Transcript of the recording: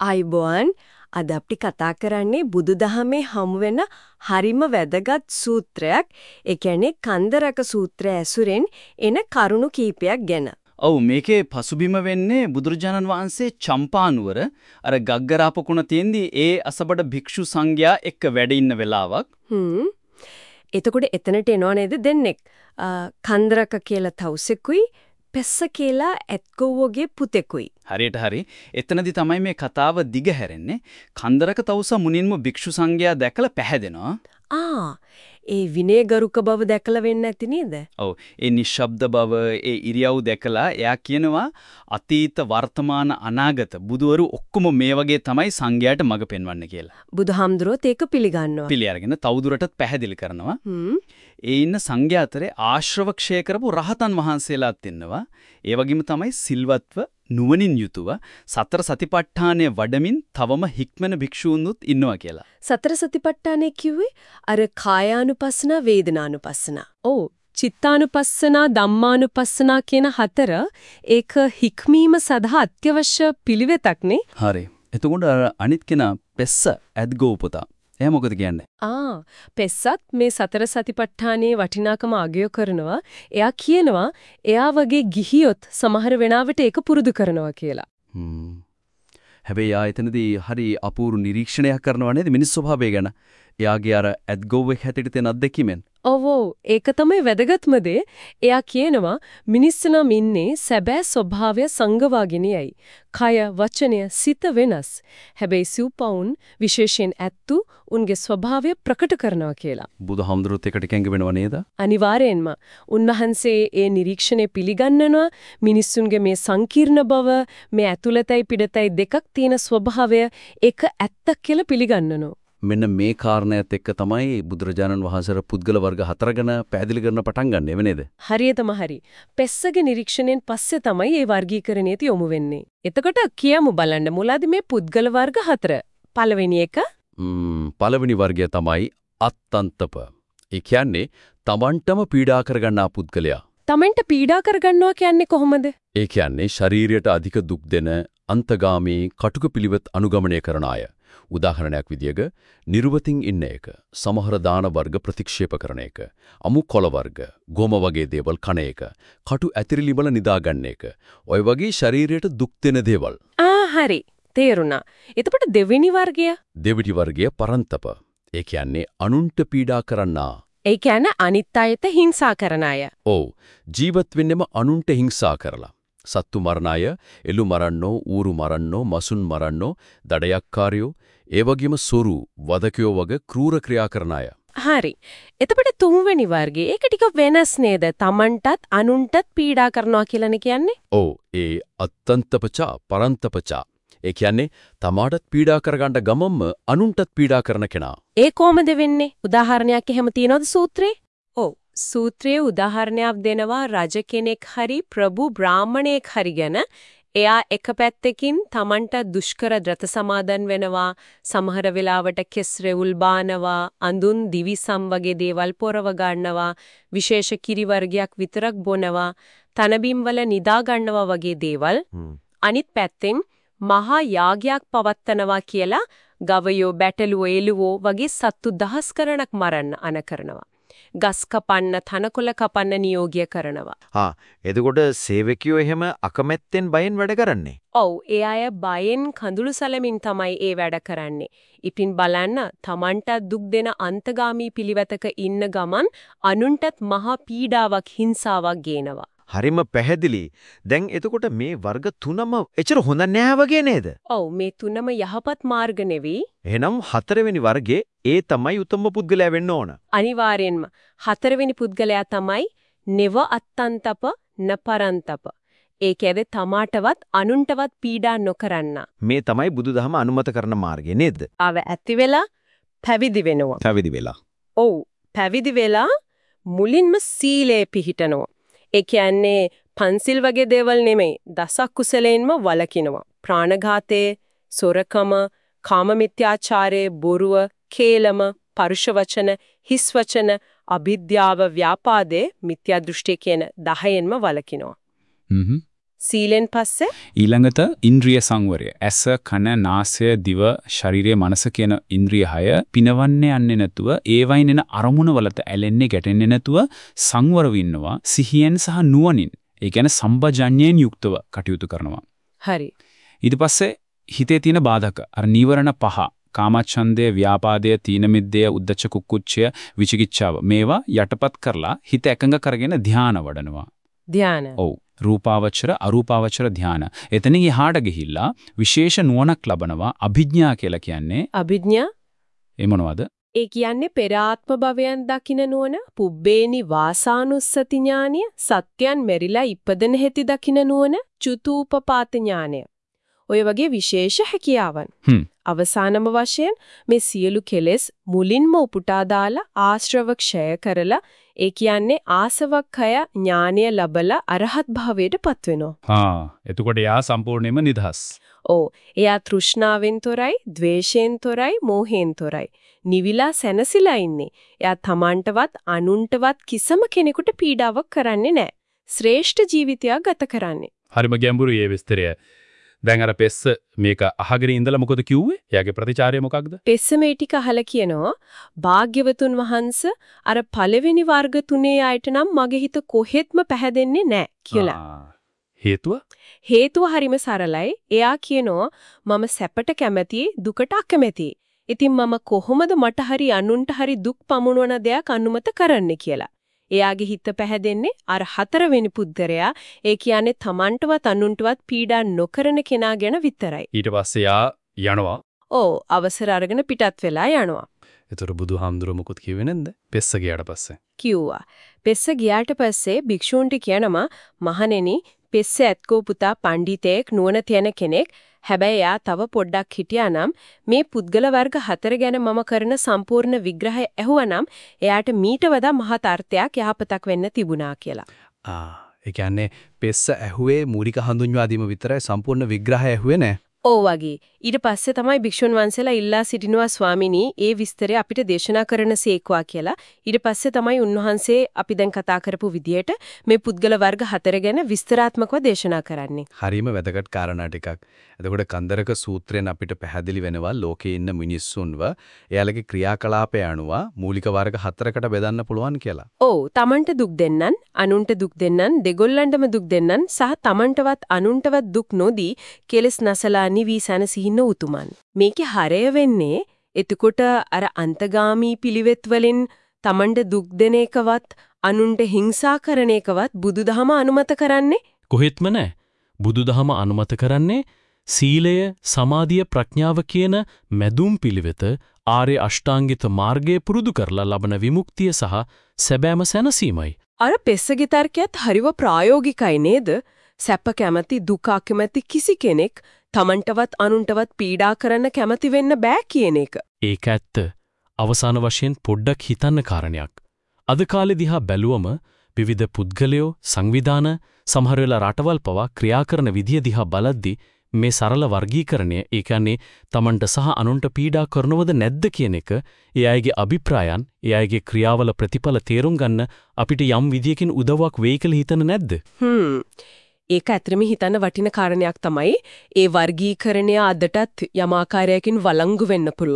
අයිබෝන් අද අපි කතා කරන්නේ බුදුදහමේ හමු වෙන හරිම වැදගත් සූත්‍රයක්. ඒ කියන්නේ කන්දරක සූත්‍රය ඇසුරෙන් එන කරුණු කීපයක් ගැන. ඔව් මේකේ පසුබිම වෙන්නේ බුදුරජාණන් වහන්සේ චම්පානුවර අර ගග්ගරාපකුණ තියෙන්දී ඒ අසබඩ භික්ෂු සංඝයා එක්ක වැඩ ඉන්න වෙලාවක්. හ්ම්. එතකොට එතනට එනව නේද දෙන්නෙක්? කන්දරක කියලා තවුසෙකුයි පෙස්ස කියලා ඇත්ගොව්වගේ පුතෙකුයි. හරියට හරි. එතනදි තමයි මේ කතාව දිග හැරෙන්නේ. කන්දරක තවුසා මුනින්ම භික්ෂු සංඝයා දැකලා පැහැදෙනවා. ආ ඒ විනයගරුක බව දැකලා වෙන්න ඇති නේද? ඔව්. ඒ නිශ්ශබ්ද බව, ඒ ඉරියව් දැකලා එයා කියනවා අතීත වර්තමාන අනාගත බුදවරු ඔක්කොම මේ වගේ තමයි සංඝයාට මඟ පෙන්වන්නේ කියලා. බුදුහාමුදුරුවෝත් ඒක පිළිගන්නවා. පිළි අරගෙන තවදුරටත් පැහැදිලි කරනවා. ඒ ඉන්න සංඝයා අතරේ ආශ්‍රව ක්ෂය කරපු රහතන් වහන්සේලාත් ඉන්නවා. ඒ වගේම තමයි සිල්වත්ව නුවණින් යුතුව සතර සතිපට්ඨානය වඩමින් තවම හික්මන භික්ෂූන්නුත් ඉන්නවා කියලා. සතර සතිපට්ඨානය කිව්වේ අර කායානුපස්සන වේදනානුපස්සන. ඔව් චිත්තානුපස්සනා ධම්මානුපස්සනා කියන හතර ඒක හික්මීම සඳහා අත්‍යවශ්‍ය පිළිවෙතක්නේ. හරි. එතකොට අනිත් කෙනා පෙස්ස ඇද්ගෝපතා එයා මොකද කියන්නේ? ආ පෙස්සත් මේ සතර සතිපට්ඨානයේ වටිනාකම අගය කරනවා. එයා කියනවා එයා වගේ ගිහියොත් සමහර වෙලාවට ඒක පුරුදු කරනවා කියලා. හ්ම්. හැබැයි ආ එතනදී හරි අපූර්ව නිරීක්ෂණයක් කරනවා නේද මිනිස් ස්වභාවය ගැන. එයාගේ අර ඇද්ගොව්වෙක් හැටියට තියෙන අත්දැකීමෙන්. ඔව් ඒක තමයි වැදගත්ම දේ. එයා කියනවා මිනිස්සු නම් ඉන්නේ සැබෑ ස්වභාවය සංගවාගෙනයයි. කය වචනය සිත වෙනස්. හැබැයි සිව්පවුන් විශේෂයෙන් ඇත්තු උන්ගේ ස්වභාවය ප්‍රකට කරනවා කියලා. බුදුහාමුදුරුවොත් එකට කැංග වෙනව නේද? අනිවාර්යෙන්ම. උන්වහන්සේ ඒ නිරීක්ෂණය පිළිගන්නනවා මිනිස්සුන්ගේ මේ සංකීර්ණ බව මේ ඇතුළතයි පිටතයි දෙකක් තියෙන ස්වභාවය ඒක ඇත්ත කියලා පිළිගන්නනවා. මෙන්න මේ කාරණයත් එක්ක තමයි බුදුරජාණන් වහන්සේ පුද්ගල වර්ග හතර ගැන පැහැදිලි කරන පටන් ගන්න එව නේද? හරියටම හරි. පෙස්සගේ නිරීක්ෂණයෙන් පස්සේ තමයි මේ වර්ගීකරණයට යොමු වෙන්නේ. එතකොට කියමු බලන්න මුලදී මේ පුද්ගල වර්ග හතර. පළවෙනි එක පළවෙනි වර්ගය තමයි අත්තන්තප. ඒ කියන්නේ තමන්ටම පීඩා කරගන්නා පුද්ගලයා. තමන්ට පීඩා කරගන්නවා කියන්නේ කොහොමද? ඒ කියන්නේ ශරීරයට අධික දුක් දෙන අන්තගාමී කටුක පිළිවෙත් අනුගමනය කරන අය. උදාහරණයක් විදියක නිර්වතින් ඉන්න එක, සමහර දාන වර්ග ප්‍රතික්ෂේප කරන එක, අමු කොළ වර්ග, ගොම වගේ දේවල් කන එක, කටු ඇතිරිලි බල නිදාගන්න එක. ඔය වගේ ශරීරයට දුක් දෙන දේවල්. ආ හරි. තේරුණා. එතකොට දෙවෙනි වර්ගය? දෙවිඩි වර්ගය පරන්තප. ඒ කියන්නේ අනුන්ට පීඩා කරන්නා. ඒ කියන්නේ අනිත් අයට හිංසා කරන අය. ඔව්. ජීවත් වෙන්නෙම අනුන්ට හිංසා කරලා. සත්තු මරණ අය, එළු මරන්නෝ, ඌරු මරන්නෝ, මසුන් මරන්නෝ, දඩයක්කාරයෝ, ඒ වගේම සොරු, වදකයෝ වගේ ක්‍රූර ක්‍රියා කරන අය. හරි. එතකොට තුන්වෙනි වර්ගයේ ඒක ටික වෙනස් නේද? Tamanටත් අනුන්ටත් පීඩා කරනවා කියලානේ කියන්නේ? ඔව්. ඒ අත්තන්තපචා පරන්තපචා. ඒ කියන්නේ තමාටත් පීඩා කරගන්න ගමම්ම අනුන්ටත් පීඩා කරන කෙනා. ඒ කොහොමද වෙන්නේ? උදාහරණයක් එහෙම තියනවද සූත්‍රේ? ඔව්. සූත්‍රයේ උදාහරණයක් දෙනවා රජ කෙනෙක් හරි ප්‍රභු බ්‍රාහමණයෙක් හරි ගැන. එයා එක පැත්තකින් Tamanට දුෂ්කර ද්‍රත සමාදන් වෙනවා සමහර වෙලාවට කෙස් රෙවුල් බානවා අඳුන් දිවිසම් වගේ දේවල් පොරව ගන්නවා විශේෂ කිරි වර්ගයක් විතරක් බොනවා තනබිම් වල නිදා ගන්නවා වගේ දේවල්. අනිත් පැත්තෙන් මහා යාගයක් පවත්නවා කියලා ගවයෝ බැටළුවෝ එළුවෝ වගේ සත්තු දහස් කරණක් මරන්න අන කරනවා ගස් කපන්න, තනකොළ කපන්න නියෝගය කරනවා. හා එතකොට සේවකයෝ එහෙම අකමැත්තෙන් බයෙන් වැඩ කරන්නේ. ඔව්, ඒ අය බයෙන් කඳුළු සලමින් තමයි ඒ වැඩ කරන්නේ. ඉතින් බලන්න, Tamanට දුක් දෙන අන්තගාමී පිළිවෙතක ඉන්න ගමන් අනුන්ටත් මහා පීඩාවක් හිංසාවක් ගේනවා. හරිම පැහැදිලි. දැන් එතකොට මේ වර්ග තුනම එච්චර හොඳ නෑ වගේ නේද? ඔව් මේ තුනම යහපත් මාර්ග නෙවෙයි. එහෙනම් හතරවෙනි වර්ගයේ ඒ තමයි උත්තම පුද්ගලයා වෙන්න ඕන. අනිවාර්යෙන්ම හතරවෙනි පුද්ගලයා තමයි නෙව අත්තන්තප නපරන්තප. ඒකේද තමාටවත් අනුන්ටවත් පීඩා නොකරන්න. මේ තමයි බුදුදහම අනුමත කරන මාර්ගය නේද? ආව ඇති වෙලා පැවිදි වෙනවා. පැවිදි වෙලා. ඔව් පැවිදි වෙලා මුලින්ම සීලය පිහිටනවා. ඒ කියන්නේ පන්සිල් වගේ දේවල් නෙමෙයි දසක් කුසලයෙන්ම වළකිනවා. ප්‍රාණඝාතයේ, සොරකම, කාමමිත්‍යාචාරයේ, බොරුව, කේලම, පරුෂ වචන, හිස් වචන, අවිද්‍යාව, ව්‍යාපාදේ, මිත්‍යා දෘෂ්ටි කියන 10න්ම වළකිනවා. හ්ම් සීලෙන් පස්සේ ඊළඟට ඉන්ද්‍රිය සංවරය. ඇස, කන, නාසය, දිව, ශරීරය, මනස කියන ඉන්ද්‍රිය හය පිනවන්නේ යන්නේ නැතුව ඒවයින් එන අරමුණ වලට ඇලෙන්නේ ගැටෙන්නේ නැතුව සංවරව ඉන්නවා. සිහියෙන් සහ නුවණින්. ඒ කියන්නේ සම්බජඤ්ඤයෙන් යුක්තව කටයුතු කරනවා. හරි. ඊට පස්සේ හිතේ තියෙන බාධක අර නීවරණ පහ කාමච්ඡන්දය, ව්‍යාපාදය, තීන මිද්දය, උද්ධච්ච කුක්කුච්චය, විචිකිච්ඡාව මේවා යටපත් කරලා හිත එකඟ කරගෙන ධානය වඩනවා. ධාන. ඔව්. රූපාවචර අරූපාවචර ධාන. එතනින් එහාට ගිහිල්ලා විශේෂ නුවණක් ලබනවා අභිඥා කියලා කියන්නේ. අභිඥා ඒ මොනවද? ඒ කියන්නේ පෙර ආත්ම භවයන් දකින නුවණ, පුබ්බේනි වාසානුස්සති ඥානිය, සත්‍යයන් මෙරිලා ඉපදෙන හැටි දකින නුවණ, චුතූපපාත ඥානය. ඔය වගේ විශේෂ හැකියාවන්. අවසානම වශයෙන් මේ සියලු කෙලෙස් මුලින්ම උපුටා දාලා ආශ්‍රව ක්ෂය කරලා ඒ කියන්නේ ආසවක්ඛය ඥානය ලබලා අරහත් භාවයට පත් වෙනවා. හා එතකොට යා සම්පූර්ණයෙන්ම නිදහස්. ඕ එයා තෘෂ්ණාවෙන් තොරයි, ద్వේෂයෙන් තොරයි, මෝහයෙන් තොරයි. නිවිලා සැනසීලා ඉන්නේ. එයා තමන්ටවත් අනුන්ටවත් කිසිම කෙනෙකුට පීඩාවක් කරන්නේ නැහැ. ශ්‍රේෂ්ඨ ජීවිතයක් ගත කරන්නේ. හරිම ගැඹුරුයි මේ විස්තරය. දැන් අර පෙස්ස මේක අහගෙන ඉඳලා මොකද කිව්වේ? එයාගේ ප්‍රතිචාරය මොකක්ද? පෙස්ස මේ ටික අහලා කියනවා භාග්‍යවතුන් වහන්ස අර පළවෙනි වර්ග තුනේ අයට නම් මගේ හිත කොහෙත්ම පැහැදෙන්නේ නැහැ කියලා. හේතුව? හේතුව හරිම සරලයි. එයා කියනවා මම සැපට කැමැති දුකට අකමැති. ඉතින් මම කොහොමද මට හරි අනුන්ට හරි දුක් පමුණවන දෙයක් අනුමත කරන්නේ කියලා. එයාගේ හිත පැහැදෙන්නේ අර හතරවෙනි පුද්ගලයා ඒ කියන්නේ Tamanටවත් අනුන්ටවත් පීඩා නොකරන කෙනා ගැන විතරයි. ඊට පස්සේ යනවා. ඕ අවසර අරගෙන පිටත් වෙලා යනවා. ඒතර බුදුහාමුදුර මොකුත් කිව්වේ නැන්ද? පෙස්ස ගියාට පස්සේ. කිව්වා. පෙස්ස ගියාට පස්සේ භික්ෂූන්ට කියනවා මහණෙනි පෙස්ස ඇත්කෝ පුතා පඬිතෙක් නුවණ තියෙන කෙනෙක් හැබැයි එයා තව පොඩ්ඩක් හිටියානම් මේ පුද්ගල වර්ග හතර ගැන මම කරන සම්පූර්ණ විග්‍රහය ඇහුවනම් එයාට මීට වඩා මහත් අර්ථයක් යහපතක් වෙන්න තිබුණා කියලා. ආ, ඒ කියන්නේ පෙස්ස ඇහුවේ මූලික හඳුන්වා දීම විතරයි සම්පූර්ණ විග්‍රහය ඇහුවේ නෑ. ඕ වගේ. ඊට පස්සේ තමයි භික්ෂුන් වහන්සේලා ඉල්ලා සිටිනවා ස්වාමිනී ඒ විස්තරය අපිට දේශනා කරන සේක්වා කියලා. ඊට පස්සේ තමයි උන්වහන්සේ අපි දැන් කතා කරපු විදියට මේ පුද්ගල වර්ග හතර ගැන විස්තරාත්මකව දේශනා කරන්නේ. හරීම වැදගත් කාරණා ටිකක්. එතකොට කන්දරක සූත්‍රයෙන් අපිට පැහැදිලි වෙනවා ලෝකේ ඉන්න මිනිස්සුන්ව එයාලගේ ක්‍රියාකලාපය අනුව මූලික වර්ග හතරකට බෙදන්න පුළුවන් කියලා. ඔව් තමන්ට දුක් දෙන්නන් අනුන්ට දුක් දෙන්නන් දෙගොල්ලන්ටම දුක් දෙන්නන් සහ තමන්ටවත් අනුන්ටවත් දුක් නොදී කෙලස් නැසලා නිවි සැනසීන උතුමන් මේකේ හරය වෙන්නේ එතකොට අර අන්තගාමී පිළිවෙත් වලින් තමන්ට දුක් දෙන එකවත් අනුන්ට හිංසා කරන එකවත් බුදුදහම අනුමත කරන්නේ කොහෙත්ම නැහැ. බුදුදහම අනුමත කරන්නේ සීලය, සමාධිය, ප්‍රඥාව කියන මැදුම් පිළිවෙත ආර්ය අෂ්ටාංගික මාර්ගයේ පුරුදු කරලා ලබන විමුක්තිය සහ සැබෑම සැනසීමයි. අර පෙස්සගේ තර්කයත් හරිව ප්‍රායෝගිකයි නේද සැප කැමැති දුක අකමැති කිසි කෙනෙක් තමන්ටවත් අනුන්ටවත් පීඩා කරන්න කැමති වෙන්න බෑ කියන එක. ඒක ඇත්ත. අවසාන වශයෙන් පොඩ්ඩක් හිතන්න කාරණයක්. අද කාලේ දිහා බැලුවම විවිධ පුද්ගලයෝ සංවිධාන සමහර වෙලා රටවල් පවා ක්‍රියා කරන විදිය දිහා බලද්දී මේ සරල වර්ගීකරණය ඒ කියන්නේ Tamanට සහ අනුන්ට පීඩා කරනවද නැද්ද කියන එක ඒ අයගේ අභිප්‍රායන් ඒ අයගේ ක්‍රියාවල ප්‍රතිඵල තේරුම් ගන්න අපිට යම් විදියකින් උදව්වක් වෙයි කියලා හිතන නැද්ද? හ්ම්. ඒක ඇත්තටම හිතන්න වටින කාරණයක් තමයි ඒ වර්ගීකරණය අදටත් යම් ආකාරයකින් වළංගු වෙන්න පුළුවන්.